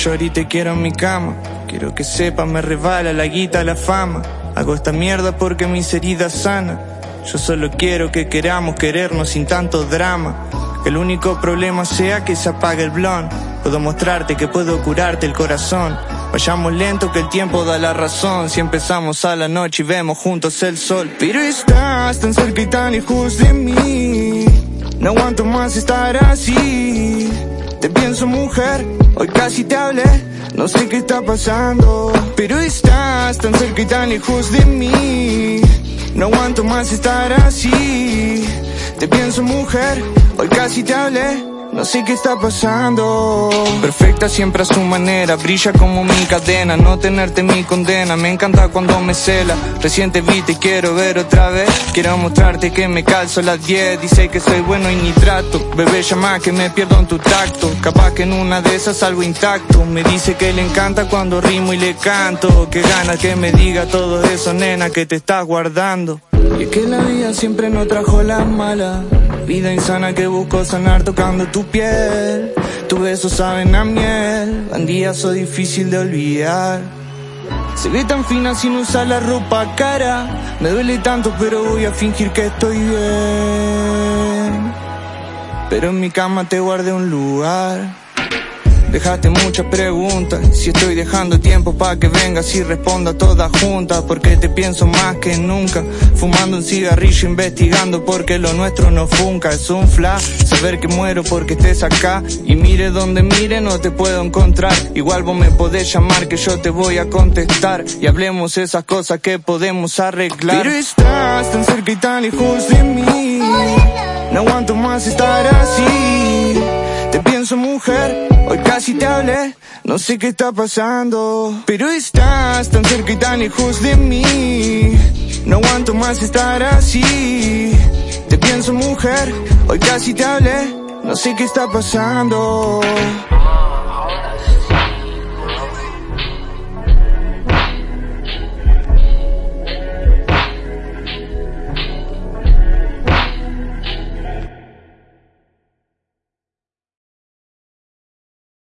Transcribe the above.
shorty te quiero en mi cama. Quiero que sepas, me resbala la guita, la fama. Hago esta mierda porque mis heridas sanan. Yo solo quiero que queramos querernos sin tanto drama. Que el único problema sea que se apague el blon. Puedo mostrarte que puedo curarte el corazón. Vayamos lento que el tiempo da la razón. Si empezamos a la noche y vemos juntos el sol. Pero estás tan cerca y tan lejos de mí. No aguanto más estar así. Te pienso mujer, hoy casi te hablé. No sé qué está pasando. Pero estás tan cerca y tan lejos de mí. No aguanto más estar así. Te pienso mujer, hoy casi te hablé. No sé qué está pasando. Perfecta siempre a su manera, brilla como mi cadena. No tenerte mi condena, me encanta cuando me cela. Recién te vi, te quiero ver otra vez. Quiero mostrarte que me calzo las 10. Dice que soy bueno y ni trato. Bebé, llama que me pierdo en tu tacto. Capaz que en una de esas salgo intacto. Me dice que le encanta cuando rimo y le canto. Que gana que me diga todo eso, nena, que te estás guardando. Y es que la vida siempre nos trajo las malas. Vida insana que busco sanar tocando tu piel. Tu beso saben a miel. Bandidazo difícil de olvidar. Se ve tan fina sin usar la ropa cara. Me duele tanto, pero voy a fingir que estoy bien. Pero en mi cama te guardé un lugar. Dejaste muchas preguntas, si estoy dejando tiempo para que vengas y responda todas juntas, porque te pienso más que nunca, fumando un cigarrillo, investigando porque lo nuestro no funca, es un flash, saber que muero porque estés acá, y mire donde mire no te puedo encontrar, igual vos me podés llamar que yo te voy a contestar, y hablemos esas cosas que podemos arreglar. Pero estás tan cerca y tan lejos de mí, no aguanto más estar así, te pienso mujer, Hoy casi te hablé, no sé qué está pasando. Pero estás tan cerca y tan lejos de mí. No aguanto más estar así. Te pienso mujer, hoy casi te hablé, no sé qué está pasando.